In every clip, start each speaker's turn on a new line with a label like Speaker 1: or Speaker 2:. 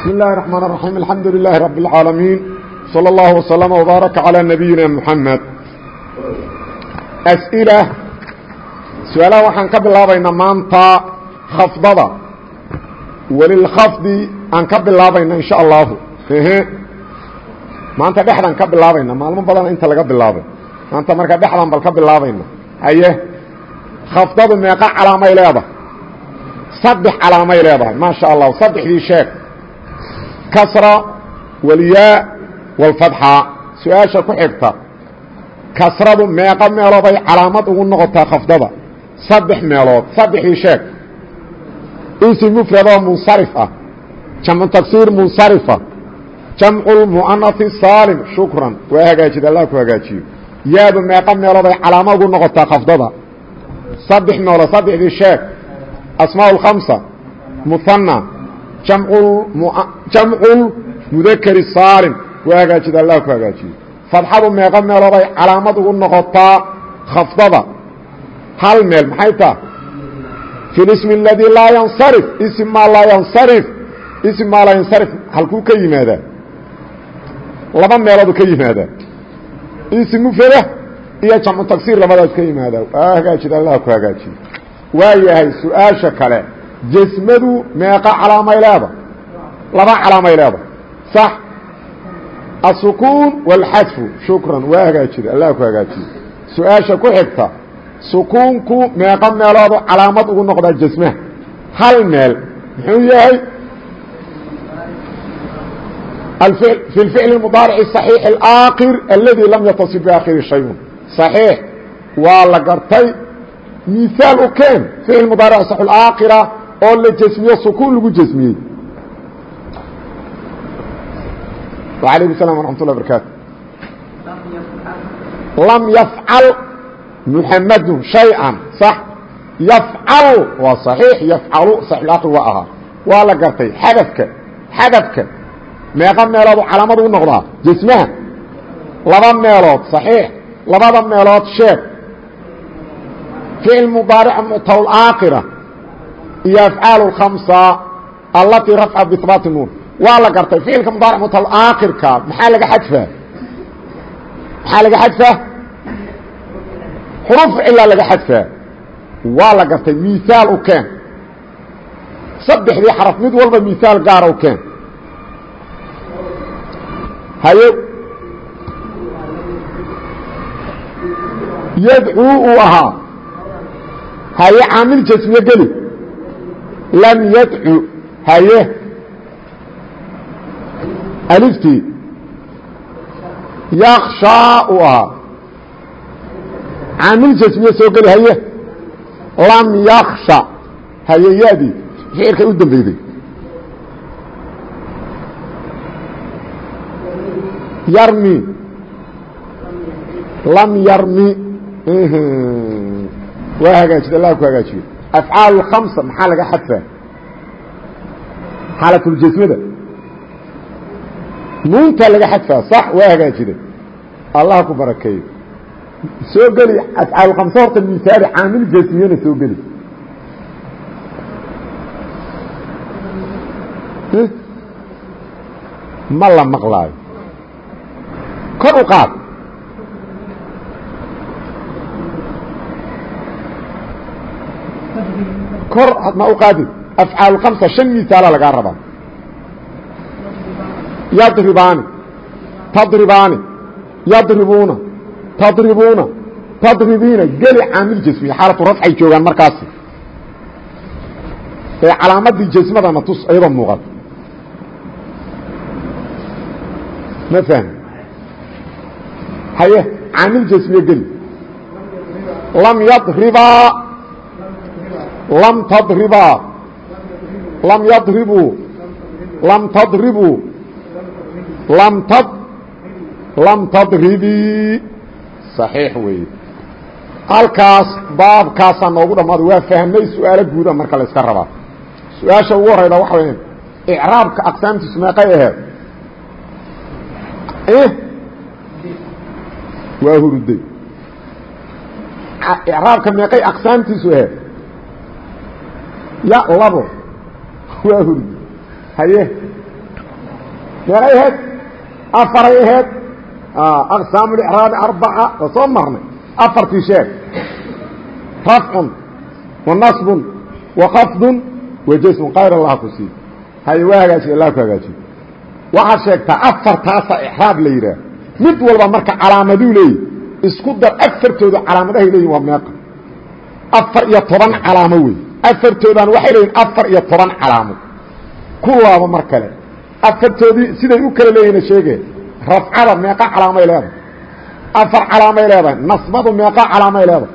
Speaker 1: بسم الله الرحمن الرحيم الحمد لله رب العالمين صلى الله وسلم وبارك على نبينا محمد أسئلة سؤالها waxaan ka bilaabaynaa maanta khafdada walilkhafdi aan ka bilaabayna in sha allahu maanta dhexdaan ka bilaabayna maalmo badan inta laga bilaabay maanta marka dhexdaan bal ka bilaabayna haye khafdadu meeqa calaamay leedahay saddex calaamay leedahay maa sha allah saddexdii sheeg kasra walyaa walfadxa su'aasha ku xigta. Kasradu meeqa meelooday calaamad ugu noqotaa khafdada. Saddex meelood saddexdii sheeg. Isi mufradoo munsarif ah. Jamcu tagsiir munsarifa jamcu lmu'anasi saalim shukran. Waa hagaajida allah ku hagaajiyo yaadu meeqa meelooday calaamad ugu noqotaa khafdada. Saddex meelood saddexdii sheeg. Asmaa اkhamsa muhanna jamcu mudakeri saalim waa hagaajida allah ku hagaajiyo fadxadu meeqa meelooday calaamad ugu noqotaa khafdada. Hal meel maxay taa? Fi lismi اladii laa yansarif ism maa laa yansarif ism maa laa yansarif halkuu ka yimaadaa laba meeloodu ka yimaadaa ism mufrada iyo jamcu tagsiir labadaas ka yimaadaa waa hagaajida allah ku hagaajiyo waa yahay su'aasha kale jasmadu meeqa calaamay leeda laba calaamay leeda sax asukuun wاlxadfu shukran waa hagaajida allah ku hagaajiyo su-aasha ku xigta sukuunku meeqa meeloodu calaamad ugu noqdaa jasmaha hal meel muxuu yahay fi اficl mudaaric صaxiix اaakir aladi lam yatasif biaakhiri shayun صaxiix waa la gartay miaal u keen ficil mudaaric صax اaakira oo la jasmiyo sukuun lagu jasmiyey alaykum salam waraxmat ullah barakaatu lam yafcal muxamadun shay-an. Sax. Yafcal waa saxiix yafcalu saxlaaqi waa ahaa. Waa la gartay xadafka xadafka. Meeqa meeloodu calaamadu u noqdaa jasmaha laba meelood saxiix labada meelood sheeg. Ficil mudaaric muctalul aakira iyo afcaal اkhamsa allatii rafca bibaati nuun waa la gartay ficilka mudaaric muctal aakirka maxaa laga xadfaa maxaa laga xadfaa xuruf cilaa laga xadfaa waa la gartay miaal u keen. Saddexdii xaraf mid walba miaal gaara u keen. Haye? Yadcuu uu ahaa. Haye caamil jasmiye geli lam yadcu haye aliftii yakshaa uu ahaa caamil jasmiye soo geli haye lam yaksha haye yadii ficilkay u dambeyday yarmi lam yarmi waa hagaajid allah ku hagaajiyo afcaal khamsa maxaa laga xadfaa xaalatljasmada nuuntaa laga xadfaa sax waa hagaajida allah ku barakeeyo soo geli afcaal khamsa horta misaali caamil jasmiyana soo geli ma la maqlaayo kor u qaad kor ma u qaadid afcaal kamsa shan misaala lagaa rabaa. Yadribaani tadribaani yadribuuna tadribuuna tadribiina geli caamil jasmiya xaalatu rafcay joogaan markaasi. Ee calaamadii jasmadana tus iyadoo muuqata ma fahm haye caamil jasmiye geli. Lam yadribaa lam tadribaa lam yadribuu lam tadribuu lam tad. Lam tadribii صaxiix weeye halkaas baabkaasaa noogu dhammaaday waa fahmay su'aalo guuda marka la iska rabaa su'aasha ugu horayda waxa waya icraabka aqsaamtiisu meeqay aheed waa huruday icraabka meeqay aqsaamtiisu aheed ya labo waa hurday haye meeqay ahayd afaray ahayd aqsaamu licraabi arbaca waa soo marnay afartii sheeg rafcun wa nasbun wa khafdun wa jasmun qayr allah ku sii haye waa hagaajiy allah ku hagaajiyo waxaad sheegtaa afartaasa icraab la yidhaah mid walba marka calaamaduu leeyahy isku dar afartooda calaamadahay leeyihiin waa meeqa afar iyo toban calaamo wey afartoodaan waxay leeyihiin afar iyo toban calaamo kuwaaba mar kale. Afartoodii siday u kala leeyihiin sheege rafcada meeqa calaamay leedahay. Afar calaamay leedahay nasbadu meeqa calaamay leedahay.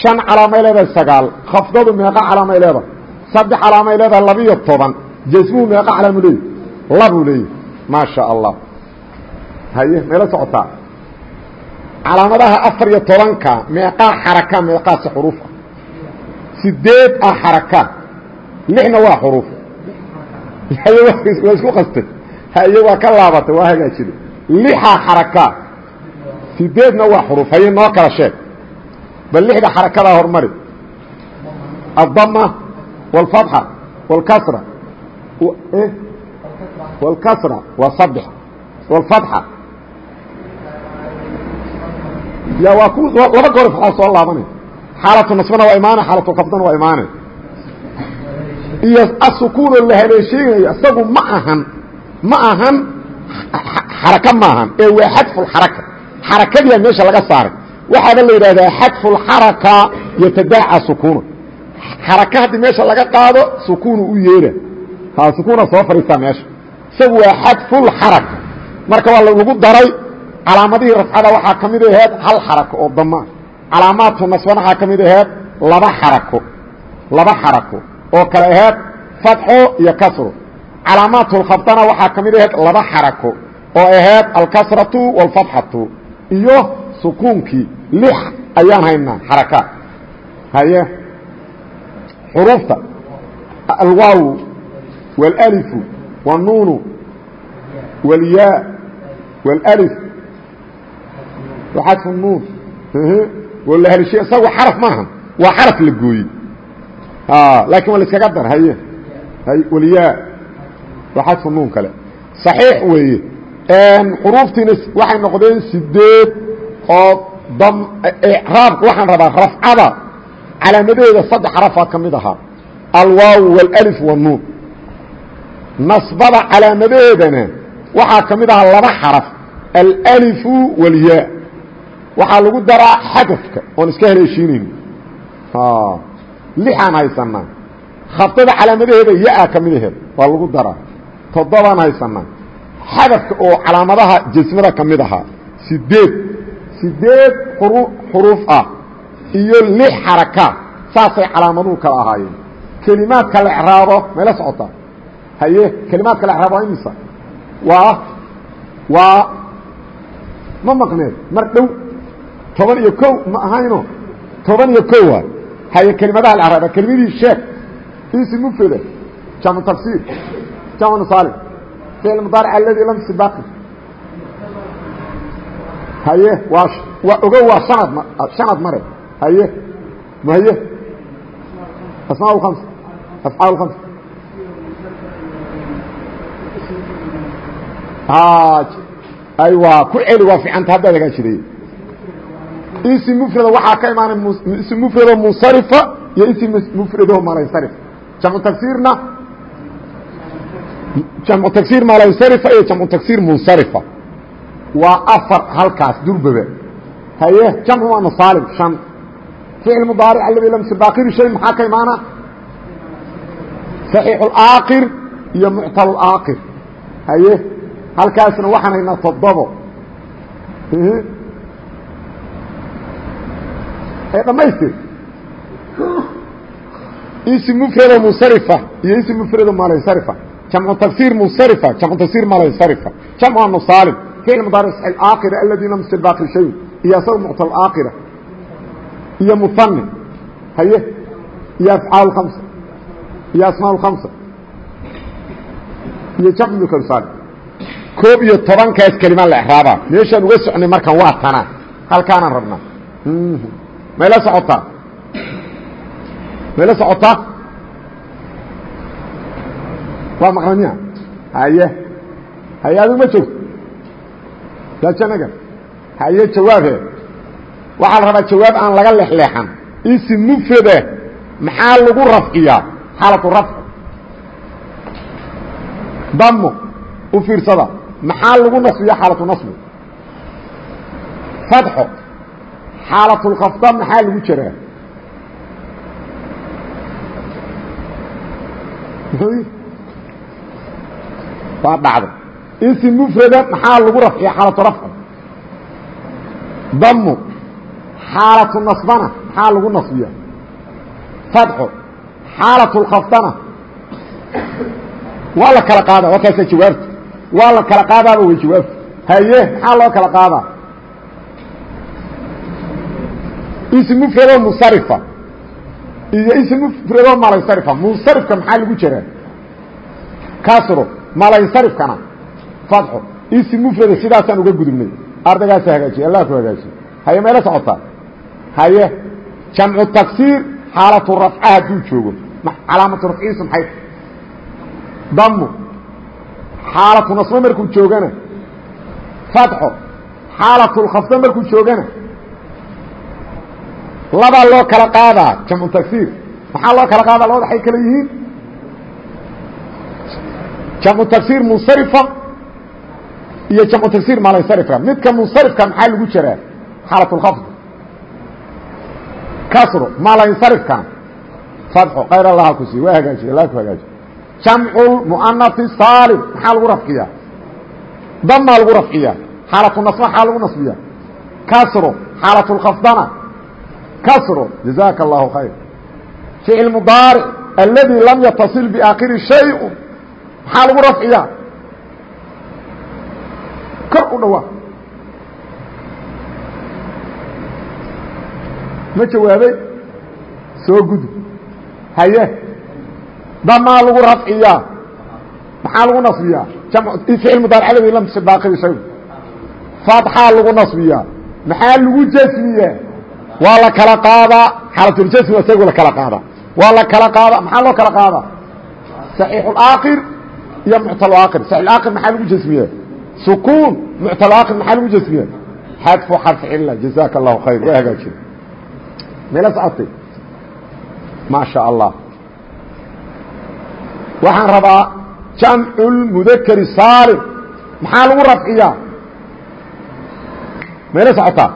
Speaker 1: Shan calaamay leedahay sagaal. Khafdadu meeqa calaamay leedahay. Saddex calaamay leedahay labiyo toban. Jasmuhu meeqa calaamu leeyahy labuu leeyahy maa sha allah. Haye mayla socotaa. Calaamadaha afar iyo tobanka meeqaa xaraka meeqaasi xuruuf ah sideed ah xaraka lixna waa xuruuf waa isku qastay haye waa ka laabatay waa hagaajida lixaa xaraka sideedna waa xuruuf haye noo kala sheeg bal lixda xarakadaa hormari aلdama wاlfatxa wاlkasra wاlkasra waa saddex wاlfatxa ya waa ku laba goor fatxa soo laabanay xaalatu nasbana waa imaanay xaalatu kafdana waa imaanay iyo asukuunoo la haleesheegayo isagu ma ahan ma ahan xaraka maahan ee waa xadfulxaraka xarakadiyaa meesha laga saaray. Waxaaba la yidhahdaa xadfulxaraka yatadaaca sukuuna xaraka haddii meesha laga qaado sukuunu u yeera sukuuna soo fadhiistaa meesha. Isagu waa xadfulxaraka marka waa lagu daray calaamadihii rafcada waxaa ka mid aheed hal xarako oo damaa calaamaadka nasban waxaa ka mid aheed laba xarako laba xarako oo kale aheed fatxo iyo kasro calaamaatulkhabtana waxaa ka mid aheed laba xarako oo aheed alkasratu waalfatxatu iyo sukuunkii lix ayaan haynaa xarakaad haye. Xuruufta alwaaw waalifu wanuunu walyaa waalif waxadfu nuun walahelshe isagu xaraf maaha waa xaraf la gooyey laakiin waa la iskaga dar haye wlyaa waa xadfu nuun kale صaxiix weeye xuruuftiina waxay noqdeen sideed oo raabka waxaan rabaa rafcada calaamadeeda saddex xarafaa ka mid ahaa alwaaw wاlأlif wالnuun nasbada calaamadeedana waxaa ka mid ahaa laba xaraf alأlifu wاlyaa waxaa lagu daraa xadafka oon iska haleeshiinayno lixaan haysanaa khafdada calaamadaheeda ya-a ka mid aheed waa lagu daraa. Toddobaan haysanaa xadafka oo calaamadaha jasmada ka mid ahaa sideed sideed xuruuf ah iyo lix xarakaad saasay calaamaduhu kala ahaayeen. Kelimaadka la ecraabo mayla socotaa haye kelimaadka la ecraabo waa imisa? Waa waa ma maqneed mar dhow toban iyo ko ma ahayno? Toban iyo ko waay. Haye kelimadaha la ecraaba kelimadii sheek isi mufrada jamu tafsiir. Jamu saalim ficil mudaaric aladi lam sibaqi haye waa waa ogo waa shanad shanad mare haye mahaye asmaa اkhamsa afcaal اkhamsa aywa ku celi waa fiicanta haddaad agaa isi mufrada waxaa ka imaanay isi mufrado munsarifa iyo isi mufrado malansarif jamcu tagsiirna jamcu tagsiir malansarifa iyo jamcu tagsiir munsarifa waa afar halkaas durbaba haye jamcu waa masaalim shan. Ficil mudaaric aladi lamsi baakiri shay maxaa ka imaana? Saxiixu اlaakir iyo muctal اlaakir haye halkaasna waxaan haynaa toddobo ee dhamaystir. Isi mufrado munsarifa iyo isi mufrado malansarifa jamcu tagsiir munsarifa jamcu tagsiir malansarifa jamcu anusaalim ficil mudaaric saxi aakira aladi lamsi baakir shay. Iyo asaga muctal aakira iyo muani haye? Iyo afcaal hamsa iyo asmaa hamsa iyo jamc muksaal koob iyo tobankaas kelima la exraaba meeshaan uga socnay markan waa tana halkaanaan rabnaa mayla socotaa mayla socotaa waa maqlamiya haye haye adigu ma joogto daajanaga haye jawaabhe waxaa la rabaa jawaab aan laga lexleexan isim mufrade maxaa lagu rafciyaa? Xaalatu rafci damo u fiirsada. Maxaa lagu nasbiya xaalatu nasbi. Fatxo xaalatulkhafda maxaa lagu muxuu waa dhacday isim mufrada maxaa lagu rafciya xaalatu damu xaalatu nasbana maxaa lagu nasbiya fatxo xaalatulkhafdana waa la kala qaada waa jawaabta? Waa la kala qaadaaba way jawaabta. Haye maxaa loo kala qaadaa ism mufradoo munsarifa iyo ism mufradoo malansarifa munsarifka maxaa lagu jiraa? Kasro malansarifkana fatxo ism mufrada sidaasaan uga gudubnay. Ardaygaasa hagaajiye allah ku hagaajiye haye mayla socotaa? Haye jamcu taksiir xaalatu rafca hadduu joogo. Calaamatu rafciisu maxay damu xaalatu nasbo markuu joogana. Fatxo xaalatu lkhafdo markuu joogana labaa loo kala qaadaa jamcu tagsiir. Maxaa loo kala qaadaa labada ay kala yihiin. Jamcu tagsiir munsarifa iyo jamcu tagsiir malansarifka midka munsarifka maxaa lagu jiraa xaalat اlkhafd kasro malansarifkana fatxo kayr allaha ku siiy waa hagaajiye allah ku hagaajiye jamcu muanasi saalim maxaa lagu rafciyaa? Damaa lagu rafciyaa. Xaalatu nasba xaa lagu nasbiya kasro xaalat اlkhafdana kasro jazaaka allahu khayr ficil mudaaric alladii lam yatasil biaakhiri shay-u maxaa lagu rafciyaa kor u dhawaa ma jawaabay soo gudu haye damaa lagu rafciyaa maxaa lagu nasbiyaa ficil mudaaric alladii lam tasil biaakhiri shay fatxaa lagu nasbiyaa maxaa lagu jasmiyaa waa la kala qaadaa xaalatuljasim waa isagu la kala qaadaa waa la kala qaadaa maxaa loo kala qaadaa saxiixulaakir iyo muctalakir saxiixulaakir maxaa lagu jasmiyaa sukuun. Muctalakir maxaa lagu jasmiyaa xadfu xarf cilla jazaaka allahu khayr. Waa hagaajin. Meela socotay. Maa sha allah. Waxaan rabaa jamculmudakari saalim maxaa lagu rafciyaa? Meela socotaa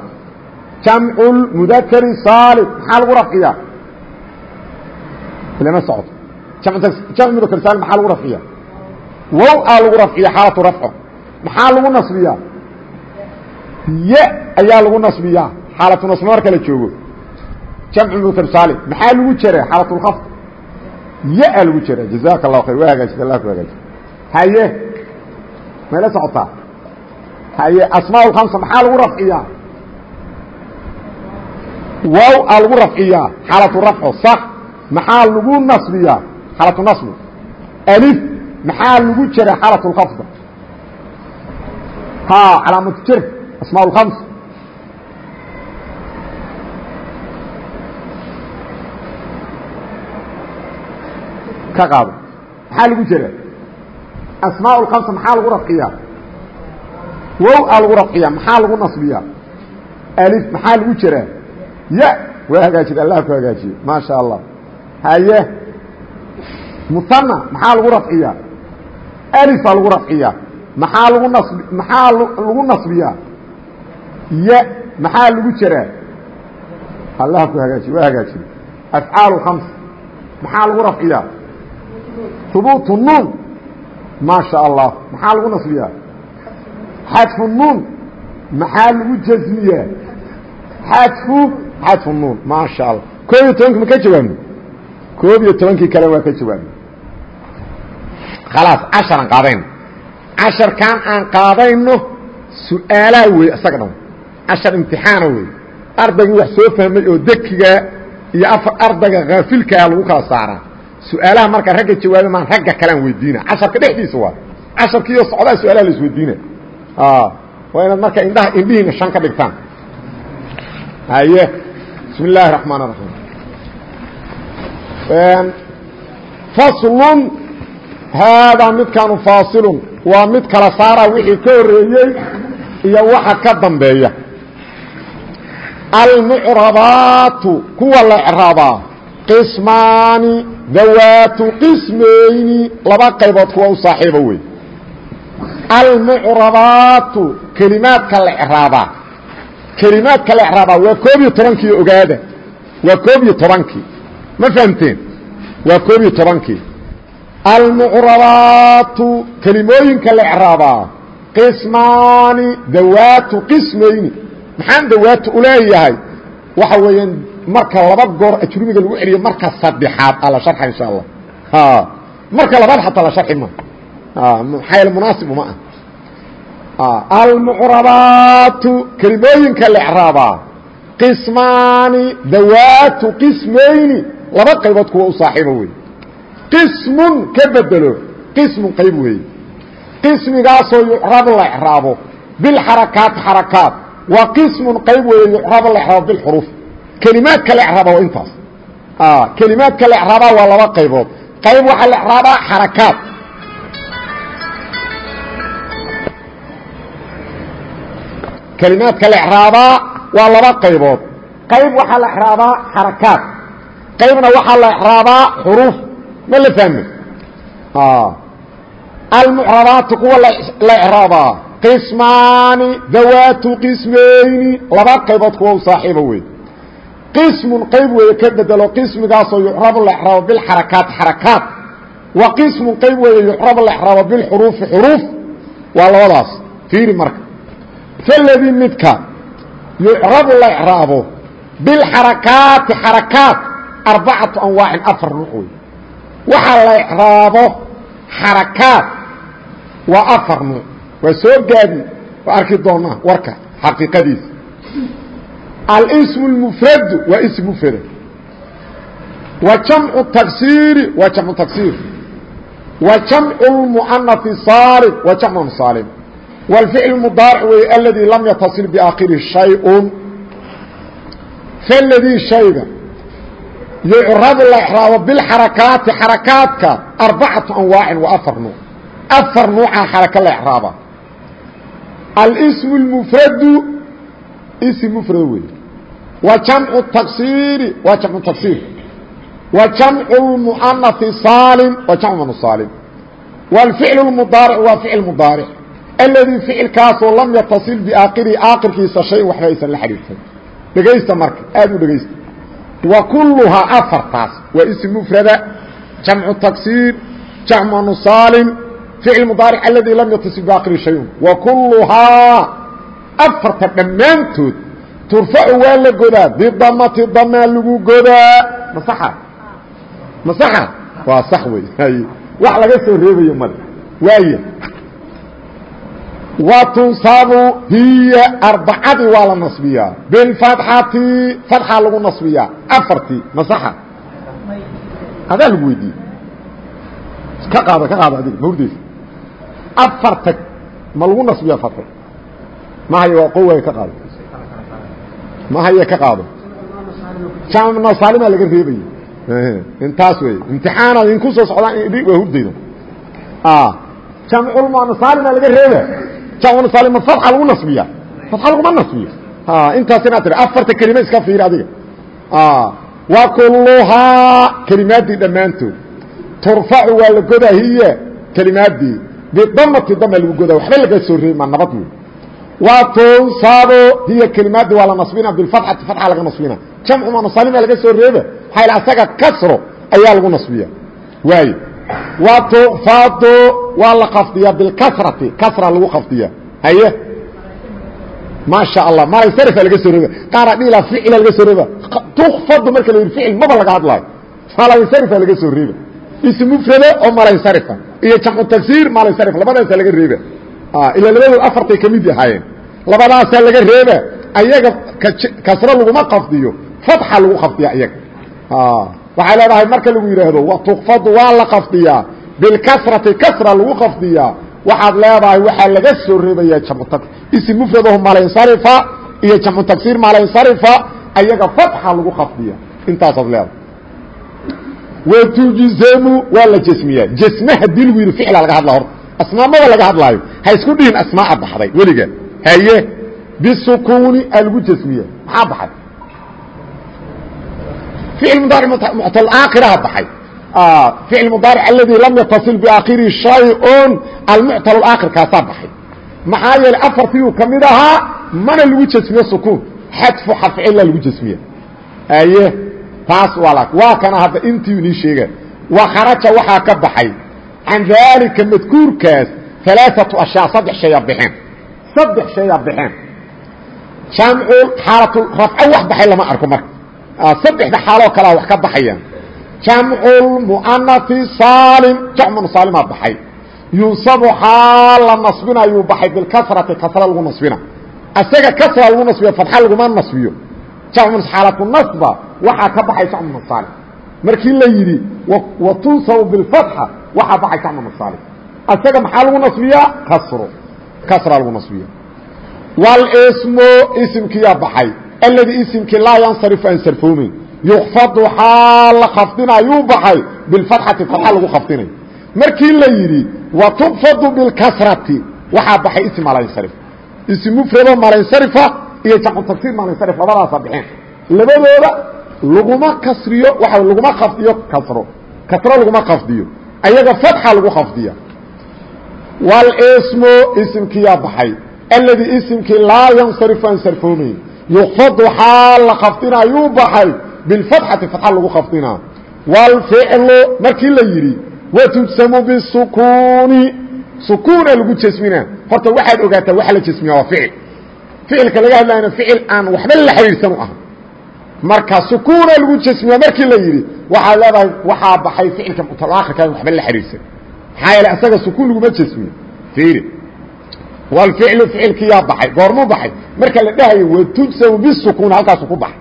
Speaker 1: jamcu mudakri saalim maxaa lagu rafciya ilama socoto jamcu mudakr saalim maxaa lagu rafciya wow aa lagu rafciya xaalatu rafco. Maxaa lagu nasbiyaa? Ye ayaa lagu nasbiyaa. Xaalatu nasbi marka la joogo. Jamcu mudakr saalim maxaa lagu jera xaalatulkhafd ye aa lagu jera jazaaka allahu khayr waa hagaajisa allah ku hagaaji haye. Mayla socotaa? Haye. Asmaa lkhamsa maxaa lagu rafciyaa waaw aa lagu rafciyaa xaalatu rafco sax maxaa lagu nasbiyaa xaalatu nasbi. Alif maxaa lagu jera xaalatu lkhafda ha calaamatu jer asmaa lkhams ka qaado. Maxaa lagu jera asmaa lkhamsa maxaa lagu rafciyaa wow aa lagu rafciyaa maxaa lagu nasbiyaa alif maxaa lagu jeraa ya waa hagaajida allah ku hagaajiye maa allah haye muana maxaa lagu rafciyaa alifaa lagu rafciyaa maxaa lagu nas maxaa lagu nasbiyaa ya maxaa lagu jaraa allah ku hagaajiye waa hagaajiye afcaal khams maxaa lagu rafciyaa hubuutu nuun maa allah maxaa lagu nasbiyaa xadfu nuun maxaa lagu jasmiyaa xadfu xadfu nuun maasha allah koob iyo tobanki ma ka jawaabno koob iyo tobankii kale waa ka jawaabno khalaas casharan qaadayno casharkan aan qaadayno su'aalaa wey isaga dhan. Cashar imtixaana wey ardaygii wax soo fahmay oo dekiga iyo ardayga haafilkaa lagu kala saaraa. Su'aalaha markaa ragga jawaabe maan ragga kalean weydiina. Casharka dhexdiisa waa. Casharkiiyo socdaa su'aalaha la isweydiina. Waa inaad marka indhaha indhihiina shan ka dhigtaan haye bismi illaahi raxmaan raxiim faslun haadaa midkaanu faasilun. Waa mid kala saara wixii ka horeeyey iyo waxa ka dambeeya. Almucrabaatu kuwa la ecraabaa qismaani dawaatu qismayni. Laba qaybood kuwa u saaxiiba wey almucrabaatu kelimaadka la ecraabaa kelimaadka la ecraabaa waa koob iyo tobankii ogaada. Waa koob iyo tobankii. Ma fahamteen waa koob iyo tobankii. Almucrabaatu kelimooyinka la ecraabaa qismaani dawaatu qismayni. Maxaan dawaatu uleeyahay waxa weeyaan marka laba goor ajrumiga lagu celiyo marka saddexaad a la sharxa insha allah. Marka labaad xataa la sharxi ma. Maxaa yaele munaasib uma ah almucrabaatu kelimooyinka la ecraabaa qismaani dawaatu qismayni laba qaybood kuwa u saaxiiba wey qismun ka bedelo qismun qayb weeye qismigaasoo yucrabu la ecraabo bilxarakaati xarakaat waa qismun qayb weeye yucrabu la ecraabo bilxuruuf kelimaadka la ecraaba waa intaas kelimaadka la ecraabaa waa laba qaybood qayb waxaa la ecraabaa xarakaat kelimaadka la ecraabaa waa laba qaybood. Qayb waxaa la ecraabaa xarakaat qaybna waxaa la ecraabaa xuruuf. Ma la fahme almucrabaatu kuwa la ecraabaa qismaani dawaatu qismayni. Laba qaybood kuwa u saaxiiba wey qismun qayb weeye ka bedelo qismigaasoo yucrabu la ecraabo bilxarakaati xarakaat wa qismun qayb weeye yucrabu la ecraabo bilxuruufi xuruuf. Waa labadaas. Fiiri marka faladii midka yucrabu la ecraabo bilxarakaati xarakaat arbacatu anwaacin afar nuuc wey waxaa la ecraabo xarakaat waa afar nuuc waa soo gaadi waa arki doonaa warka xaqiiqadiisa alsm اmfradu waa ism mfrad wa jamcu taksiiri waa jamcu taksiir wa jamcu اlmuanafi saalim waa jamcu saalim wاlficl mudaaric wey aladii lam yataصil biaakhiri shayء faladii shayga yucrabu la exraabo bilxarakaati xarakaadka arbacatu anwaacin waa afar nuuc afar nuucaa xaraka la exraaba alsm اlmfradu ism mfrad wey wa jamcu taksiiri waa jamcu taksiir wa jamcu lmuanafi saalim waa jamcu manu saalim wاlficl mudaaric waa ficil mudaaric aladii ficilkaasoo lam yatasil biaakhirihi aakhirkiisa shay waxba aysan la xidhiirtay dhegaysta marka aad u dhegaysta. Wa kulluhaa afartaas waa ism mfrada jamcu taksiir jamcu manu saalim ficil mudaaric aladii lam yatasil biaakhirihi shayun wa kulluhaa afarta dhammaantood turfacu waa la godaa bidamati damaa lagu godaa. Masaxa masaxa waa sax wey wax laga soo reebayo male waaya wa tunsabu hiya arbacadii waa la nasbiyaa bilfatxati fatxa lagu nasbiyaa afartii masaxa adaa lagu weydiiyey ka qaada ka qaada adiga ma hurdeysa afarta ma lagu nasbiyaa fatxo mahayo waa qowaay ka qaado mahaye ka qaado jamnasaalima laga reebayo intaas wey imtixaanaad idinku soo socdaan waa hurdayda jamculmanasaalima laga reeba jamnasaalima fatxa lagu nasbiya. Fatxa laguma nasbiyo intaas inaad tiri afarta kelima iska fiiri adiga. Wa kulluhaa kelimaaddii dhammaantood. Turfacu waa la godaa hiya kelimaaddii. Bidamati dama lagu godaa waxba laga soo reebmaa nabad wey wtunsabu hiya kelimaadii waa la nasbina bifatxati fatxa laga nasbina. Jamcu mansalima laga soo reeba. Maxaa asaga kasro ayaa lagu nasbiya. Waayo watukfadu waa la kafdiyaa bilkasrati kasra lagu kafdiya haye? Maasha allah malansarifa laga soo reeba qaara dhila ficila laga soo reeba tukfadu marka la yidhi ficil maba laga hadlaayo malansarifa laga soo reeba ism mufrade oo malansarifa iyo jamcu tagsiir malansarif labadaasa laga reeba ila labadood afartay ka mid ahaayeen labadaasaa laga reeba ayaga kasro laguma qafdiyo. Fatxa lagu qafdiya iyaga waxay leedahay marka lagu yidhaahdo tukfadu waa la qafdiyaa. Bilkasrati kasra lagu qafdiyaa. Waxaad leedahay waxaa laga soo reebaya jamcu ism mufradahu malansarifa iyo jamcu tagsiir malansarifa ayaga fatxa lagu qafdiya intaasaad leedahay. Watujzamu waa la jesmiyaa jesme haddii lagu yidhi ficla laga hadla horta asmaamada laga hadlaayo ha isku dhihin asmaaa baxday weliga. Haye bisukuuni aa lagu jasmiya maxaa baxay ficil mudaaric muctalaakhiraha baxay ficil mudaaric aladii lam yatasil biaakhirihi shay-un almuctal aakhir kaasaa baxay maxaa yeelay afartiiuu ka mid ahaa mana lagu jasmiyo sukuun xadfu xafcila lagu jasmiya aye taas waa waa kana hadda intii inii sheega wa kharaja waxaa ka baxay can daalika madkuurkaas alaaatu ashyaa saddex shaya baxeen saddex shaya baxeen jamcu xaalatu rafco wax baxay lama arko marka saddexda xaaloo kalea wax ka baxayaan. Jamculmu'anai saalim. Jamcu saalimaa baxay. Yunsabu xaal la nasbinayuu baxay bilkasrati kasra lagu nasbina. Isaga kasra lagu nasbiyo fadxa laguma nasbiyo. Jamcu xaalatu nasba waxaa ka baxay jamcu masaalim markii la yidhi wa tunsabu bilfatxa waxaa baxay jamcu masaalim isaga maxaa lagu nasbiyaa? Kasro kasra lagu nasbiya walismu isimkiyaa baxay alladii isimkii laa yansarifu aan sarfoomeyn yukfadu xaal la khafdinayuu baxay bilfatxati fatxa lagu khafdinay markii la yidhi wa tukfadu bilkasrati waxaa baxay ism malansarif ism mufrado malansarifa iyo jamcu tagsiir malansarif labadaasa baxeen labadooda laguma kasriyo waa laguma khafdiyo kasro kasro laguma khafdiyo ayaga fatxa lagu khafdiya walismu isimkiyaa baxay alladii isimkii laa yansarifu aan sarfoomeyn yukfadu xaal la khafdinayuu baxay bilfatxati fatxa lagu khafdinaa wاlficlu markii la yidhi watujsamu bisukuuni sukuuna lagu jasminaa horta waxaad ogaataa waxa la jasmiya waa ficil ficilka laga hadlayna ficil aan waxba la xidhiidhsan u ah marka sukuuna lagu jasmiya markii la yidhi waxaad leedahay waxaa baxay ficilka mutalaakirka waxba la xidhiidhsan maxaa yeele asaga sukuun laguma jasmiyo fiiri wاlficlu ficilkiyaa baxay goormuu baxay. Marka la dhahayo watujsamu bisukuun halkaasu ku baxay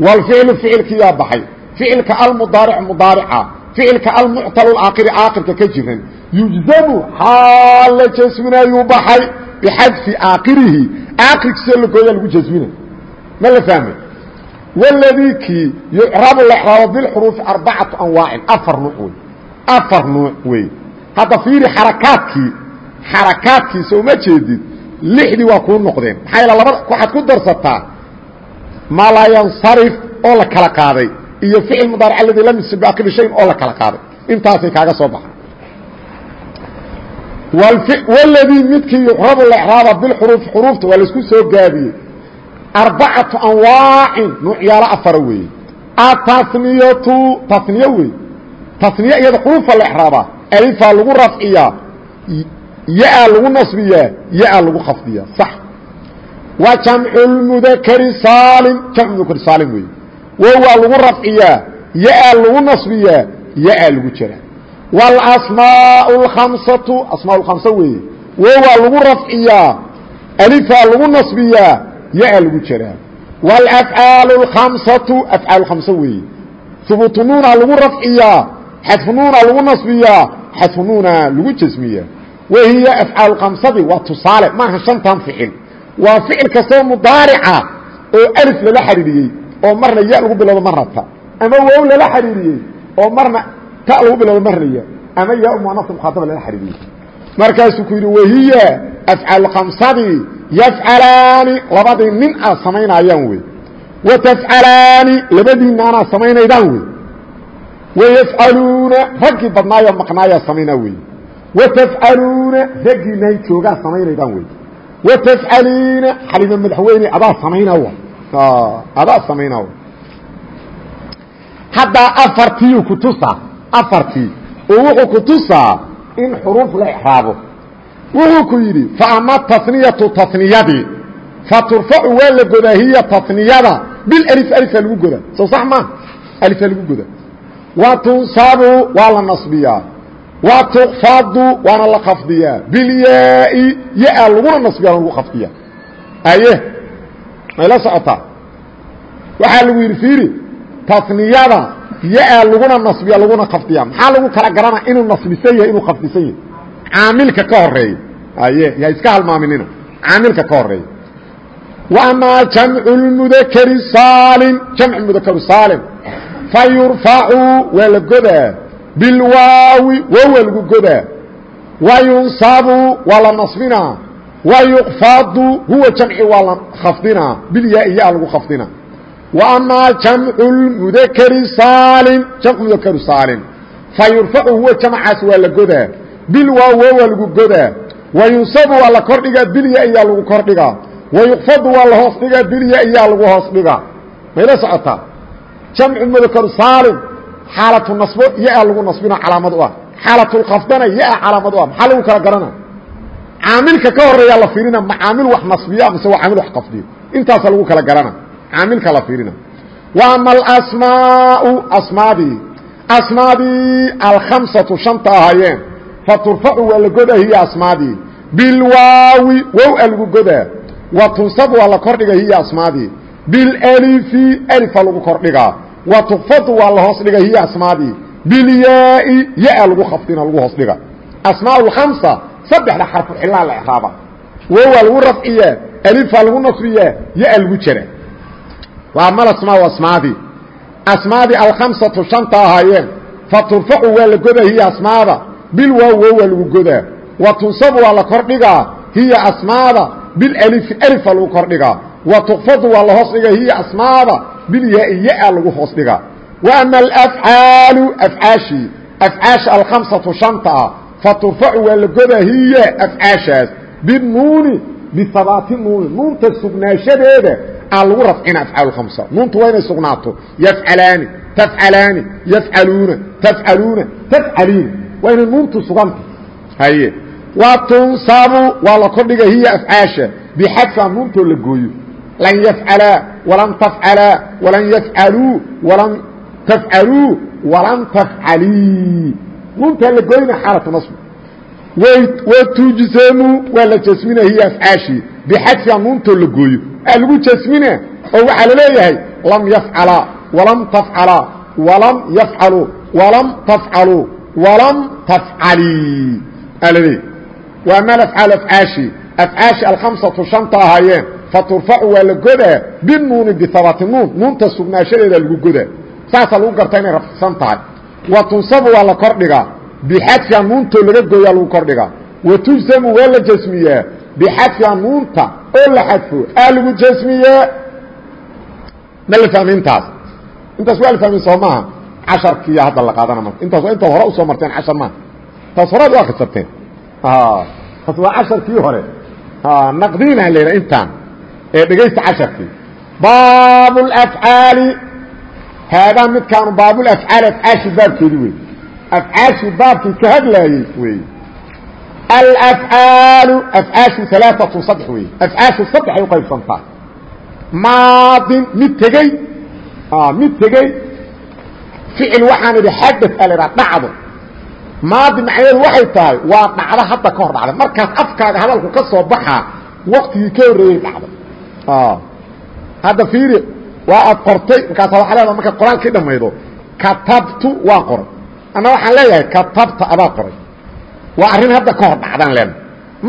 Speaker 1: wاlficlu ficilkiyaa baxay. Ficilka almudaaric mudaarica ficilka almuctal aakiri aakirka ka jiran. Yujzamu xaal la jasminayuu baxay bixadfi aakirihi aakirkiisa lagooya lagu jasmina ma la fahmay? Wladii kii yucrabu lexraabo bilxuruufi arbacatu anwaacin afar nuuc wey afar nuuc wey hadda fiiri xarakaadkii xarakaadkiisa uma jeedid lixdii waa kuu noqdeen. Maxaa yaele labada waxaad ku darsataa maa laa yansarif oo la kala qaaday iyo ficil mudaaric aladii lam yusib shayin oo la kala qaaday. Intaasay kaaga soo baxay wاladii midkii yucrabu lexraaba bilxuruufi xuruufta waa la isku soo gaabiyey arbacatu anwaacin nuucyaalo afara weeye. Ataniyatu taniye wey taniye iyada xuruufa lexraaba alifaa lagu rafciyaa ya-a lagu nasbiyaa ya-a lagu khafdiyaa sax wa jamcu lmudakari saalim jamcu mudakari saalim weeye wowaa lagu rafciyaa ya-a lagu nasbiyaa ya-a lagu jara wاlasmaaء اkhamsatu asmaa اkhamsa weeye wowaa lagu rafciyaa alifaa lagu nasbiyaa ya-a lagu jaraa wاlafcaal اkhamsatu afcaal khamsa weeye hubuutu nuuna lagu rafciyaa xadfu nuuna lagu nasbiyaa xadfu nuuna lagu jasmiyaa wahiya afcaal khamsadii waa tusaale. Maaha shantan ficil. Waa ficil kastoo mudaarica oo alif lala xariiriyey oo marna ya lagu bilowdo marna ta ama wow lala xariiriyey oo marna ta lagu bilowdo marna ya ama ya muanasa mukhaataba lala xariiriyey markaasuu ku yidhi wahiya afcaal khamsadii yafcalaani labadii nin aad samaynayaan wey. Wa tafcalaani samaynaydaan wey. Wayafcaluuna raggii badnaayo maqnaayaa samaynaa watafcaluuna raggiinay joogaa samaynaydaan wey watafcaliina xalima madaxweyne adaa samaynaa adaa samaynaa haddaa afartiiu kutusaa afartii oo wuxuu kutusaa in xuruuf la exraabo wuxuu ku yidhi faama taniyatu taniyadii faturfacu waa la godaa hiya taniyada bilif alifaa lagu godaa soo sax maa alifaa lagu godaa wa tunsabu waa la nasbiyaa wa tukfadu waana la khafdiyaa bilyaai ya laguna nasbiya lagu khafdiya aye may la socotaa? Waxaa lagu yidhi fiiri tasniyada ya laguna nasbiya laguna khafdiya maxaa lagu kala garana inuu nasbisan yahay inuu khafdisan yahay? Caamilka ka horreeya aye ya iska halmaaminina. Caamilka ka horreeya wamaa jamcu lmudakari saalim jamcu mudakaru saalim. Fa yurfacu waa la godaa bilwaawi wawa lagu godaa wayunsabu waa la nasbinaa wayukfadu huwa jamci waa la khafdinaa bilyaa ya lagu khafdina wa amaa jamcu mudakri saalim jamcu mudakru saalim fa yurfacu huwa jamcaas waa la godaa bil waawo waa lagu godaa wayunsabu waa la kordhigaa bilya iyaa lagu kordhigaa wayukfadu waa la hoos dhigaa bilya iyaa lagu hoos dhigaa mayla socotaa jamcu mudakru saalim xaalatu nasbo ya lagu nasbina calaamad u ah. Xaalatulkhafdana ya calaamad u ah. Maxaa lagu kala garana? Caamilka ka horeeyaa la fiirina ma caamil wax nasbiya mise waa caamil wax qafdiyo intaasa lagu kala garana. Caamilka la fiirina. Wa ama alasmaau asmaadii asmaadii alkhamsatu shanta ahaayeen. Fa turfacu waa la godaa hiya asmaadii bilwaawi wow a lagu godaa. Wa tunsabu waa la kordhiga hiya asmaadii bilalifi alifa lagu kordhigaa wa tukfadu waa la hoos dhiga hiya asmaadii bilyaai ya lagu khafdina lagu hoos dhiga. Asmaa lkhamsa saddexda xarfu xilaa la iraaba wowaa lagu rafciyaa alifaa lagu nasriyaa ya lagu jara waa mal asmaa asmaadii asmaadii alkhamsatu shanta ahaayeen. Fa turfacu waa la godaa hiya asmaada. Bilwaaw wowaa lagu godaa. Wa tunsabu waa la kordhigaa hiya asmaada. Bilalifi alifa lagu kordhigaa wa tukfadu waa la hoos dhiga hiya asmaada bilyaai ya lagu hoos dhigaa. Wa ama alafcaalu afcaashii afcaasha alkhamsatu shanta ah. Faturfacu waa la godaa hiya afcaashaas binuuni bihabaati nuuni. Nuunta sugnaanshadeeda aa lagu rafcina afcaal khamsa. Nuuntu waa inay sugnaato. Yafcalaani tafcalaani yafcaluuna tafcaluuna tafcaliina waa inay nuuntu suganta haye. Wa tunsabu waa la kordhiga hiya afcaasha bixadfa nuuntoo la gooyo lan yafcalaa walan tafcalaa walan yafcaluu walan tafcaluu walan tafcalii nuuntaa la goyna xaalatu nasbi watujsamu waa la jasmina hiya afcaashii bixadfiha nuuntoo la gooyo aa lagu jasmina oo waxaa la leeyahay lam yafcalaa walam tafcalaa walam yafcaluu walam tafcaluu walam tafcalii aa la leeyahy waa mal afcaal afcaashi afcaashi alkhamsatu shanta ahaayeen faturfacu waa la godaa binuuni bihabati nuun. Nuunta sugnaashadeeda lagu godaa. Saasaa lagu gartaa inay rafcsan tahay. Wa tunsabu waa la kordhigaa bixadfiha nuuntoo laga gooyaa lagu kordhigaa wa tujsamu waa la jasmiyaa. Bixadfiha nuunta oo la xadfo aa lagu jasmiyaa. Ma la fahmi intaas waa la fahmin soo maaha. Casharkiiya hadda la qaadana marka. Intaas waa intaad hore u soo marteen cashar maaha. Taas horead u akrisarteen taas waa casharkii hore. Naqdiina la intaan ee dhegaysta casharkii. Baab اafcaali haadaa midkaanu baabulafcaali afcaashi baabkeedi wey afcaashii baabkii ka hadlaayey wey alafcaalu afcaashu alaaatun saddex wey afcaashu saddexay uqaybsantaa maadin mid tegey. Mid tegey. Ficil waxaan idhi xadad a la idhaha dhacdo. Maadi macnaheedu waxay tahay waa dhacdo hadda ka hor dhacday markaas afkaaga hadalku ka soo baxaa waktigii ka horreeyey dhacday hadda fiiri waa aad qortay markaasa waa leeda markaad qor-aankii dhamaydo katabtu waa qoray anna waxaan leeyahay katabta adaa qoray waa arrin hadda ka hor dhacdaan leena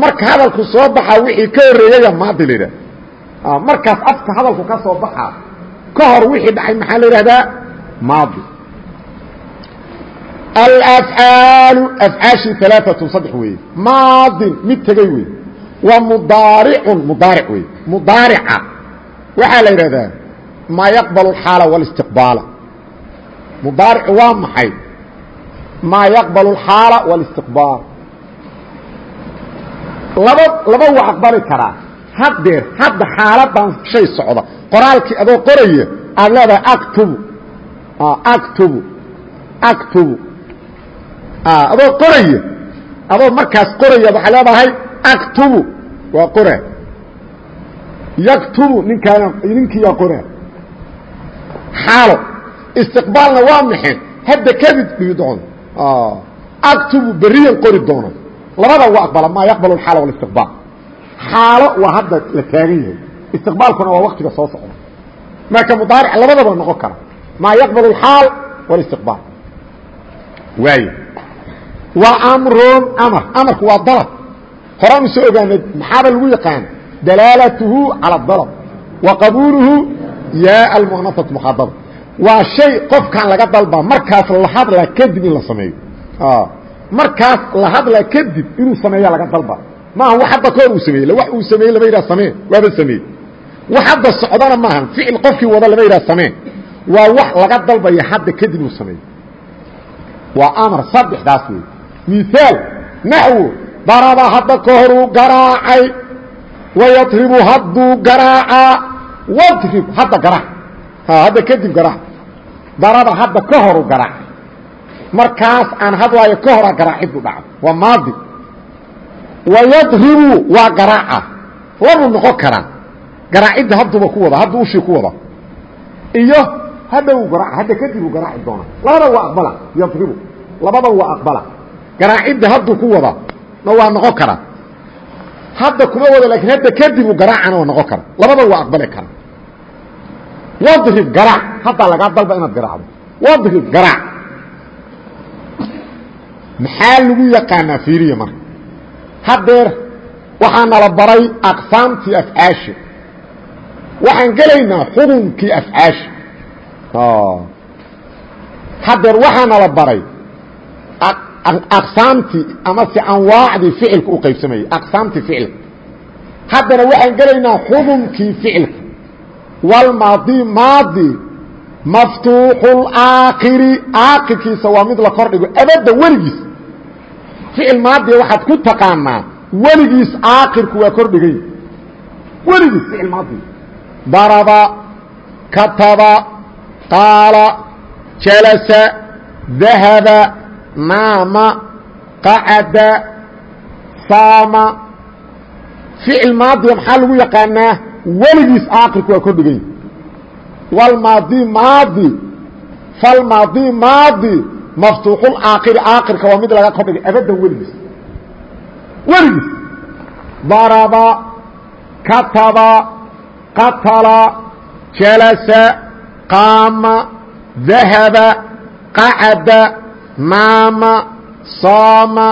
Speaker 1: marka hadalku soo baxaa wixii ka horreeyaya maadi la yidhaha markaas afka hadalku ka soo baxaa ka hor wixii dhacay maxaa la yidhahdaa maadi alafcaalu afcaashii alaaatun saddex weeye maadin mid tegey wey wa mudaaricun mudaaric wey mudaarica waxaa la yidhahdaa maa yaqbalu alxaala walistiqbaala mudaaricu waa maxay? Maa yaqbalu alxaala walistiqbaal laba laba wuu aqbali karaa. Haddeer hadda xaaladan shay socda. Qoraalkii adoo qoraya aad leedahay aktubu. Ah, aktubu. Aktubu. Ah, adoo qoraya adoo markaas qoraya waxaa leedahay aktubu waa qora yaktubu ninkaana ninkiiyaa qora xaalo. Istiqbaalna waa maxay? Hadda kadib dhigi doono aktubu beriyan qori doono labada waa aqbala maa yaqbalu alxaala walistiqbaal xaalo waa hadda la taagan yahay. Istiqbaalkuna waa waktiga soo socda. Marka mudaaric labadaba noqon kara. Maa yaqbalu alxaal walistiqbaal waay waa amrun amar. Amarku waa dalab horaan u soo ogaanay maxaaba lagu yaqaan? Dalaalatuhu calى dalab wa qabuuluhu yaa almu'anasat mukhadaba waa shay qofkan laga dalba markaas la hadla kadib in la sameeyo. Markaas la hadla kadib inuu sameeya laga dalba maaha wax hadda kahor uu sameeyey wax uu sameeyey lama yidhaha samee waaba sameeyey. Wax hadda socdana maaha ficil qofkii wada lama yidhaha samee. Waa wax laga dalbaya hadda kadib uu sameeyo waa amar saddexdaas wey miaal naxwo daraba hadda ka horuu garaacay wayadribu hadduu garaacaa wadrib hadda garaac hadda kadib garaac daraba hadda ka horu garaacay markaas aan hadlaayo ka hora garaaciddu dhacdo waa maadi wayadribu waa garaaca labuu noqon karaa garaacidda hadduba ku wada haddu ushii ku wada iyo hadda uu garaaca hadda kadib uu garaaci doona labada waa aqbala yadribu labada waa aqbala garaacidda hadduu ku wada na waa noqon karaa. Hadda kuma wada laakiin hadda kadib uu garaacana waa noqon kara labada waa aqbali kara wadrib garaac. Haddaa lagaa dalba inaad garaacdo. Wadrib garaac. Maxaa lagu yaqaanaa fiiriya marka? Haddeer waxaa nala baray aqsaamtii afcaasha waxaan gelaynaa xukunkii afcaasha haddeer waxaa nala baray aqsaamtii amase anwaacdii ficilka u qaybsamayey aqsaamtii ficilka haddana waxaan gelaynaa xukunkii ficilka. Walmaadi maadi maftuuxulaakiri aakirkiisa waa mid la kordhigo abadda weligiis. Ficil maadiya waxaad ku taqaanaa weligiis aakirku waa kordhigay. Weligiis ficil maadi daraba kataba qaala jalasa dahaba naama qacada saama. Ficil maadiya maxaa lagu yaqaanaa? Weligiis aakirku waa kordhigay. Wlmaadi maadi falmaadi maadi maftuuxulaakiri aakirka waa mid laga kordhigay abadan weligiis. Weligiis. Daraba kataba qatala jalasa qaama dahaba qacada naama saama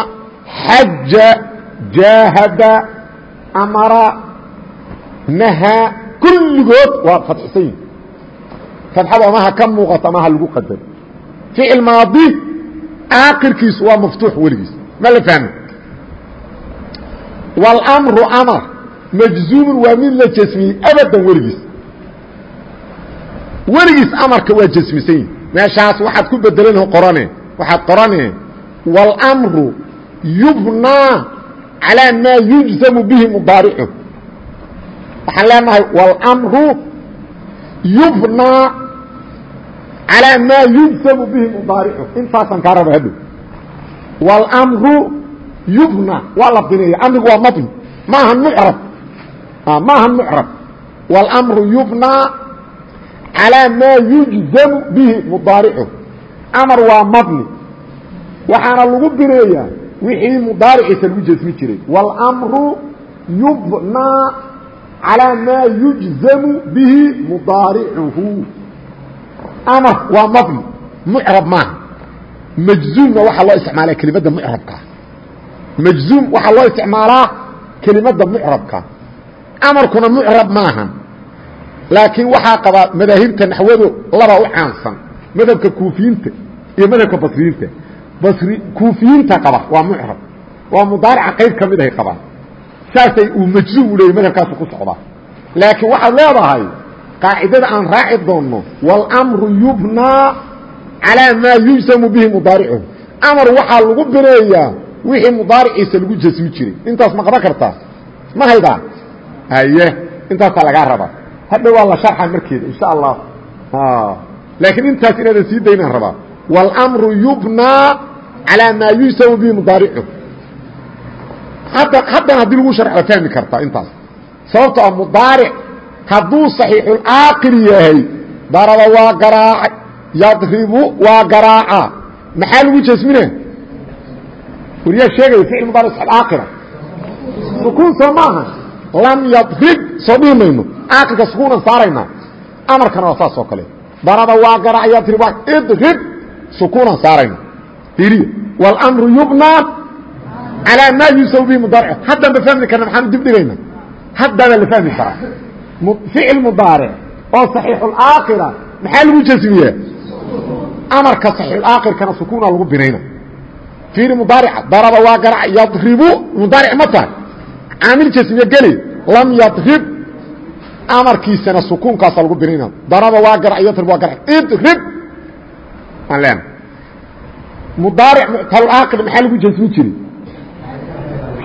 Speaker 1: xaja jaahada amara nahaa kulligood waa fadxisan yihiin fadxada ama ha ka muuqato ama ha lagu qadaro ficil maadi aakirkiisu waa maftuux weligiis ma la fahmi wاlmru amar majzuumun waa mid la jasmiyey abadan weligiis weligiis amarka waa jasmisan yihiin meeshaas waxaad ku bedelan qorane waxaad qorane wاlmru yubnaa calىa maa yujzamu bihi mudaaricu waxaan leenahay wاlmru yubnaa calىa maa yujzamu bihi mudaaricu intaasaan kaa raba hadhow wاlmru yubna waa la bineeya amrigu waa mabni maaha mucrab maaha mucrab wاlmru yubnaa calىa maa yujzamu bihi mudaaricu amar waa mabni waxaana lagu bineeyaa wixii mudaariciisa lagu jasmi jiray. Wاlmru yubnaa calىa maa yujzamu bihi mudaaricuhu. Amar waa mabni mucrab maaha majzuumna waxaa loo isticmaalaa kelimadda mucrabka. Majzuum waxaa loo isticmaalaa kelimadda mucrabka. Amarkuna mucrab maahan. Laakiin waxaa qabaa madaahibta naxwado laba u caansan madhabka kuufiyiinta iyo madhabka basriyiinta. Basri kuufiyiinta qaba waa mucrab. Waa mudaarica qayb ka mid ahay qabaan. Saasay uu majzuum u leeyay madhabkaasu ku socdaa. Laakiin waxaad leedahay qaacidada aan raaci doonno wاlmru yubnaa calىa maa yujsamu bihi mudaaricuhu. Amar waxaa lagu bineeyaa wixii mudaariciisa lagu jasmi jiray. Intaas ma kartaa? Ma haydaa haye intaasaa lagaa rabaa. Hadha waa la sharxa markeeda insha allah laakiin intaas inaadan sii daynaan rabaa wاlmru yubnaa calىa maa yujsamu bihi mudaaricuhu hadda haddana haddii lagu sharx waa fahmi kartaa intaas sababto a mudaaric hadduu صaxiixulaakir yahay daraba waa garaacay yadribu waa garaaca maxaa lagu jasmina wariyaa sheegaya ficil mudaaric aakira sukuun soo maaha lam yadrib soo dhihi mayno aakirka sukuunan saaraynaa amarkana waa saas oo kale daraba waa garaac yadrib idrib sukuunan saarayna iriya wاlmru yubnaa calىa maa yusaw bihi mudaaric haddaan ba fahmi karna maxaan dib dhigayna haddaabaa la fahmi karaa ficil mudaaric oo صaxiixulaakira maxaa lagu jasmiyaa amarka صaxiixulaakirkana sukuuna lagu binayna fiiri mudaarica daraba waa garac yadribu mudaaric ma tahay caamil jasmiye geli lam yadrib amarkiisana sukuunkaasa lagu binayna daraba waa garac yadrib waa garac idrib aan leena mudaaric muctalaqir maxaa lagu jasmi jiray?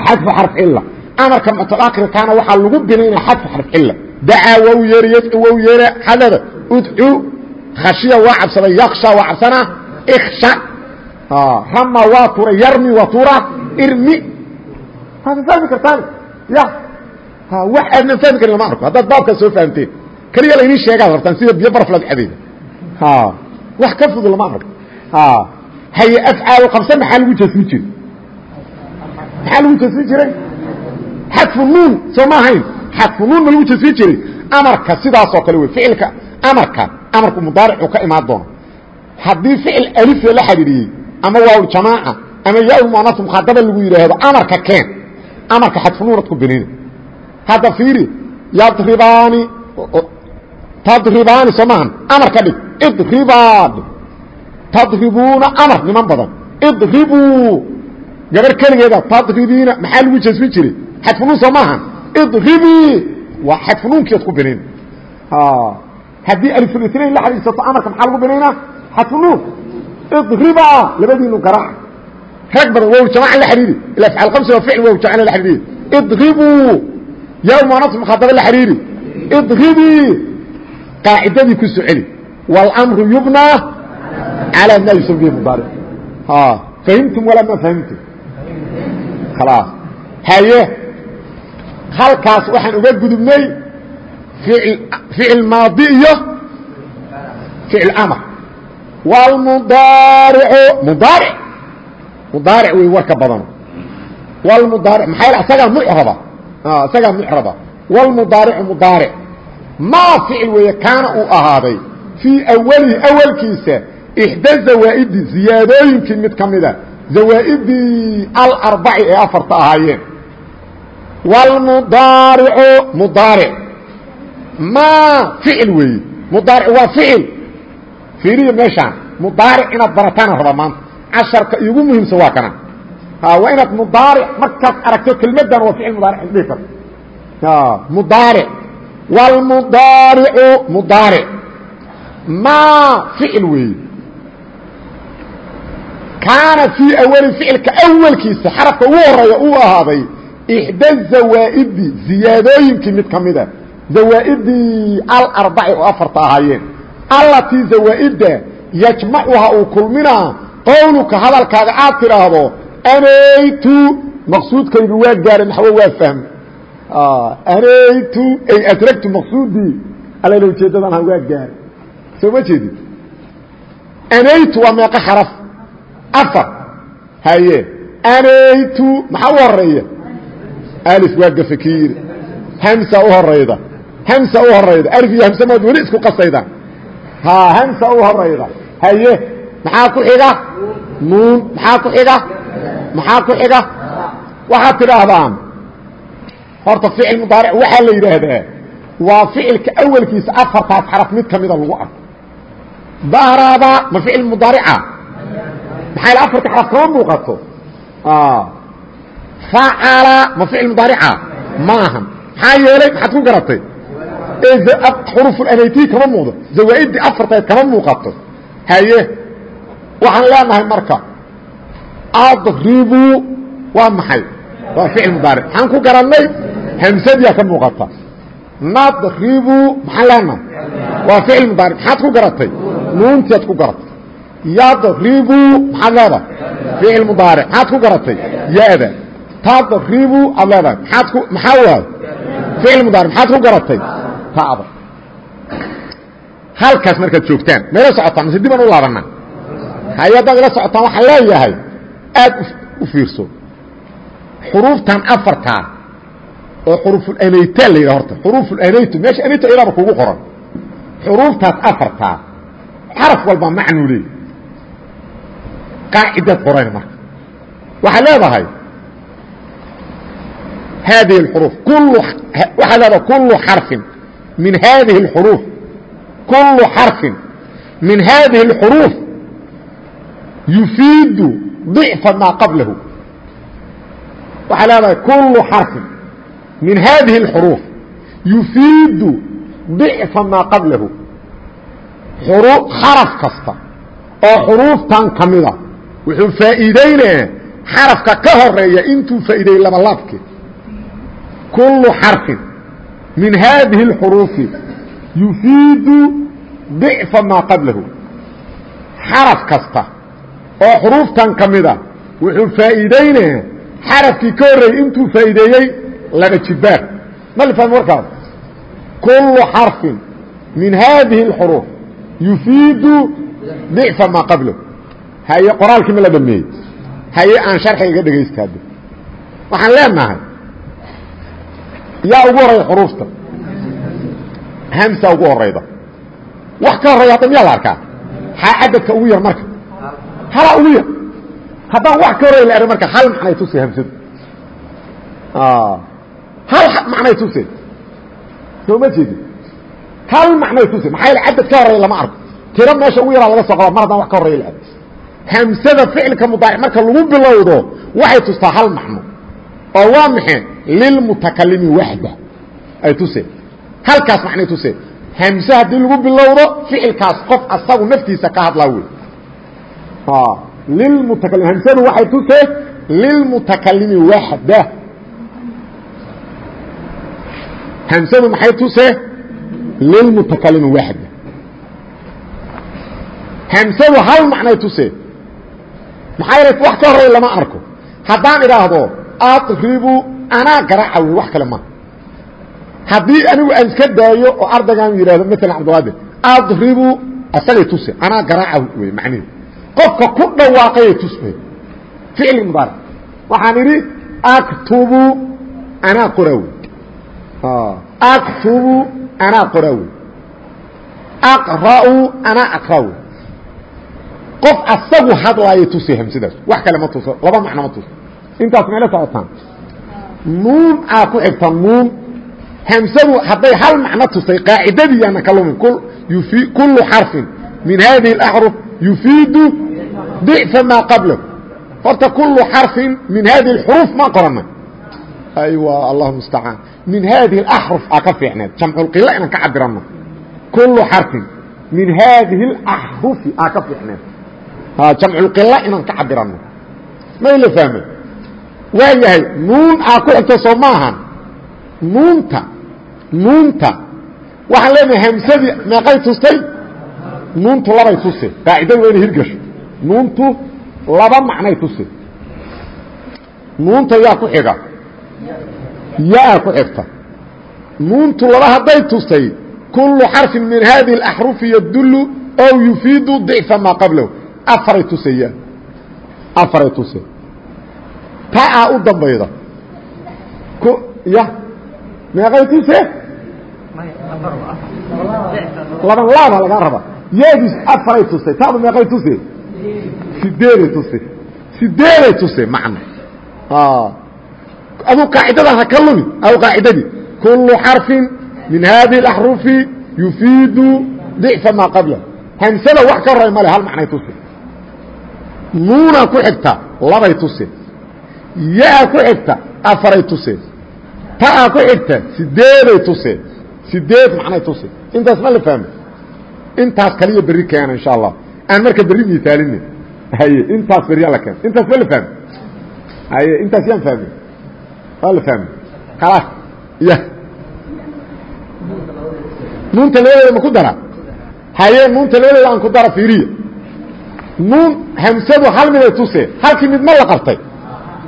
Speaker 1: Xadfu xarf cila amarka muctalaqirkaana waxaa lagu binaynaa xadfu xarf cila dacaa wow yeeri yadcu wow yeere hadada udcu khashiya waa cabsada. Yaksha waa cabsanaa iksha rama waa tura yarmi waa tura irmi. Waad fahmi kartaan wax aadnan fahmi karin lama arko. Haddaad baabkaas soo fahamteen keliya laydin sheegaad rabtaan sida biyo barflaad cadeeda wax ka fudud lama arko. Haye afcaal qabse maxaa lagu jasmi jiray? Maxaa lagu jasmi jiray? Xadfu nuun soo ma ahayn. Xadfu nuun ma lagu jasmi jiray. Amarka sidaasoo kale wey ficilka amarka amarku mudaaricuu ka imaan doono. Haddii ficil alifla la xidhiidhiyey ama waawljamaaca ama yaamuanas mukhaadaba lagu yidhaahdo amarka keen. Amarka xadfu nuunad ku binayna hadda fiiri yadribaani tadribaani soo maahan amar ka dhig idribaad. Tadribuuna amar niman badan. Idribuu gabar keligeeda tadribiina maxaa lagu jasmi jiray? Xadfunuun soo maahan idribii waa xadfunuunkeed ku binayn haddii alifulitnayn la xadiisato amarka maxaa lagu binaynaa xadfunuun. Idriba labadiinu garaac. Rag badan wow jamaca la xidhiiri ila afcaal kamsi waa ficil wow jamacna la xidhiiri idribuu yaa muanas mukhaadaba la xidhiiri idribii qaacidadii ku soo celi wاlmru yubnaa calى ma yusam bihi mudaaric fahimtum walaa ma fahimtum khalaas haye halkaas waxaan uga gudubnay ficil maadi iyo ficil amr wlmudaaricu mudaaric mudaaric wey warka badano wlmudaaric maxaa isagaa mucraba isagaa mucraba wlmudaaricu mudaaric maa ficil weeye kaana uu ahaaday fii awalihi awalkiisa ixda zawaa'idi ziyaadooyinkii mid ka mida zawaa'idii alarbaci ee afarta ahaayeen wlmudaaricu mudaaric maa ficil weeye mudaaric waa ficil fiiriya meeshaan mudaaric inaad barataana rabaa maanta casharka iigu muhiimsan waa kana waa inaad mudaaric markaad aragto kelmaddan waa ficil mudaaric dhihi karta mudaaric. Wlmudaaricu mudaaric. Maa ficil weeye. Kaana fii awali ficilka awalkiisa xarafka ugu horreeya uu ahaaday ixda zawaa'idi ziyaadooyinkii mid ka mida. Zawaa'idii alarbaci oo afarta ahaayeen. Allatii zawaa'idda yajmacuha uu kulminaa qowluka hadalkaaga aad tidhaahdo anaytu maqsuudkaygu waa gaara naxwo waa fahm anaytu ay adragtu maqsuudii alala ujeedadan ha waa gaara soo ma jeedid anaytu waa meeqo xaraf afar haye anaytu maxaa u horreeya alif waa gafe kii yidhi hamsa u horayda hamsa u horayda alif iyo hamse maad weli isku qasaydaan ha hamsa u horayda haye maxaa ku xiga nuun. Maxaa ku xiga maxaa ku xiga waxaad tidhaahdaan horta ficil mudaaric waxaa la yidhaahdaa waa ficilka awelkiisa afartaas xaraf mid ka mida lagu arko. Daraba ma ficil mudaarica? Maxaa ila afarta xaraf kama muuqato? Facala ma ficil mudaarica? Ma ahan. Maxaa yeelay maxaad ku garatay? Xurufulanaytii kama muuqdo. Zawaa'iddii afarteed kama muuqato. Haye waxaan leenahay marka adribu waa maxay? Waa ficil mudaaric maxaan ku garannay hamsadiyaa ka muuqata. Nadribu maxaan leenahay? Waa ficil mudaaric maxaad ku garatay? Nuuntiad ku garatay. Yadribu maxaad leedahay? Ficil mudaaric maxaad ku garatay? Ya-da. Tadribu aad leedahay? Maaad ku maxaa waay ficil mudaaric maxaad ku garatay? Ta'da halkaas markaad joogtaan mayla socotaan mise dibaan u laabanaa hay haddaad ila socotaan waxaan leeyahay aad u fiirso xuruuftan afartaa oo xuruufulanayta la yidhah horta xuruufulanaytu meesha anaytu ayadaaba kugu qoran xuruuftaas afartaa xaraf walba macnuu leey qaacidaad qorayn marka waxaad leedahay hadihi اxruuf waxaad leedahay kulu xarفin min hadihi اxruuf kulu xarفin min hadihi الxuruuf yufiidu ضicfa maa qablahu waxay leedahay kulu xarفin min hadihi الxruuf yufiidu ضicfa maa qablahu xaraf kasta oo xuruuftan ka mida wuxuu faa'iideynaya xarafka ka horeeya intuu faa'iideeyey labalaabkeed kulu xarفin min hadihi الxruufi yufiidu ضicfa maa qablahu xaraf kasta oo xuruuftan ka mida wuxuu faa'iideyne xarafkii ka horreeyey intuu faa'iideeyey laba jibaar. Malfam warkaas kullu xarfin min haadihi اlxuruuf yufiidu dicfa maa qablo haye qoraalkii ma la dhameeyey haye aan sharxiga iga dhegaysta hadda waxaan leenahay yaa ugu horraya xuruufta. Hamsaa ugu horayda wax ka horreeya hadda miyaa la arkaa xaacadadka ugu yar marka halaa ugu yar haddaan wax ka horreya la marka hal macnay tuse hamsadu? Hal macnay tuse soo ma jeedi hal macnay tuse maxaa yaele cadad ka horreeya lama arko. Tiro meesha ugu yaraa laga soo qaba mar haddaan wax ka horreya la arg hamsada ficilka mudaaric marka lagu bilowdo waxay tustaa hal macno. Oo waa maxay? Lilmutakalimi waxda ay tuse halkaas macnay tuse hamse haddii lagu bilowdo ficilkaas qof asagu naftiisa ka hadlaa wey lilmutakalim hamsadu waxay tuse lilmutakalimi waxda hamsadu maxay tuse lilmutakalimi waxda hamsadu hal macnay tuse maxaa yeele wax ka horey lama arko haddaan idhaahdo adribu anaa garaaca wey wax kale ma haddii anigu aan iska daayo oo ardaygaan yidhahdo maala cabdulqaadir adribu asagay tuse anaa garaaca wey macnihi qofka ku dhawaaqayay tusmay ficli mudaaric waxaan idhi aktubu anaa qoraa wey aktubu anaa qoraa wey aqra'u anaa aqra wey qof asagu hadlaaya tusay hamsadaas wax kale ma tuso laba macno ma tuso. Intaas meelo socotaan nuun aa ku xigta nuun. Hamsadu hadday hal macno tusay qaacidadiiyaana ka lumin. Kullu xarfin min hadihi اaxruf yufiidu ضicfa maa qablahu horta kullu xarfin min hadihi اxruuf maa qorana aywa allah mustacaan min hadihi اaxruf aa ka fiicneed jamculqila inaan ka cabirano kullu xarfin min hadihi اaxrufi aa ka fiicneed jamculqila inaan ka cabirano may la fahmay waa yahay nuun aa ku xigta soo maahan nuunta nuunta waxaan leenahay hamsadii meeqay tustay nuuntu labay tuse qaacidadu waa inay hirgasho nuuntu laba macnay tuse nuunta yaa ku xiga. Yaa ku xigta. Nuuntu laba hadday tustay kullu xarfin min hadihi اlaxrufi yadulu ow yufiidu ضicfa maa qablahu. Afaray tusayaan. Afaray tuse taa u dambayda. Y meeqay tuse laban laaba lagaa raba. Yeedis afaray tuse taadu meeqay tuse sideeday tuse sideeday tuse macna. Ah. Aduu qaacidadaa ha ka lumi aw qaacidadii kullu xarfin min haadihi اlaxrufi yufiidu dicfa maa qablah hamsada wax ka horay male hal macnay tuse nuunaa ku xigta labay tuse ya ku xigta afaray tuse ta'a ku xigta sideeday tuse sideed macnay tuse intaas ma la fahmo intaas kaliya berri keena insha allah aan marka berri miaalina haye intaas berya la keena intaas ma la haye intaas yaan fahmay waa la fahmay khalaas ya. Nuunta labadeeda ma ku dara? Haye nuunta labadeeda aan ku dara fiiriya nuun hamsadu hal miday tuse halkii mid ma la qabtay.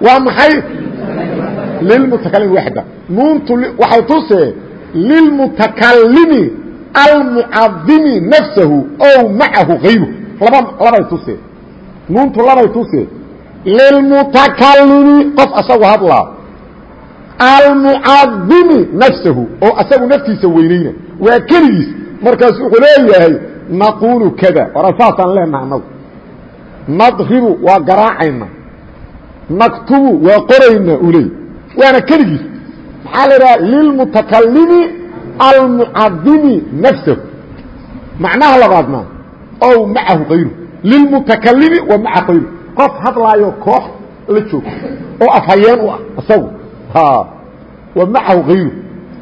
Speaker 1: Waa maxay? Lilmutakalim waxda. Nuuntu waxay tuse lilmutakalimi almucadimi nafsahu ow macahu hayru laba labay tuse nuuntu labay tuse lilmutakalimi qof asagu hadlaa almucadimi nafsahu oo asagu naftiisa weynayna. Waa keligiis. Markaas wuxuu leeyahay naquulu kada. Ora saasaan leenaha anagu nadribu waa garaacayna. Naktubu waa qorayna u leey waana keligiis. Maxaa la idhaha lilmutakalimi almucadimi nafsahu. Macnaha labaadna ow macahu kayru lilmutakalimi wa maca kayru qof hadlaayo koox la joogto oo afhayeen u ah isagu wa macahu kayru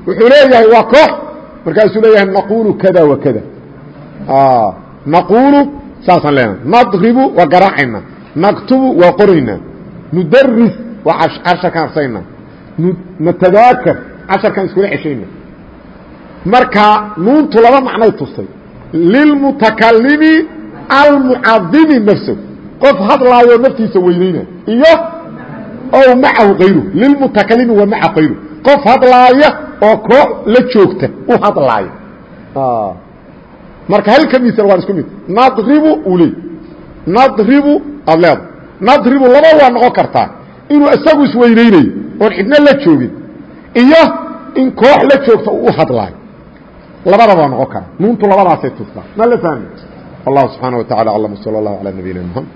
Speaker 1: wuxuu leeyahay waa koox markaasuu leeyahay naqulu kada wa kada. Naqulu saasaan leenahay. Nadribu waa garaacayna. Naktubu waa qoraynaa nudaris waa casharkaan arsayna. Natadaakar casharkaan iskula ceshayna marka nuuntu laba macnay tustay lilmutakalimi almucadimi nafsahu qof hadlaayo naftiisa weyneyna iyo ow macahu kayru lilmutakalimi wa maca kayru qof hadlaaya oo koox la joogta u hadlaaya marka halka misal waan isku mid nadribu uley nadribu aad leeda nadribu laba waa noqon kartaa inuu isagu isweyneynayo oon cidna la joogin iyo in koox la joogta uu u hadlaayo labadaba waa noqon kara. Nuuntu labadaasay tustaa ma la fahmi? Wallahu subxaana wa tacala aclam sala allahu calaa nabiyina mxamed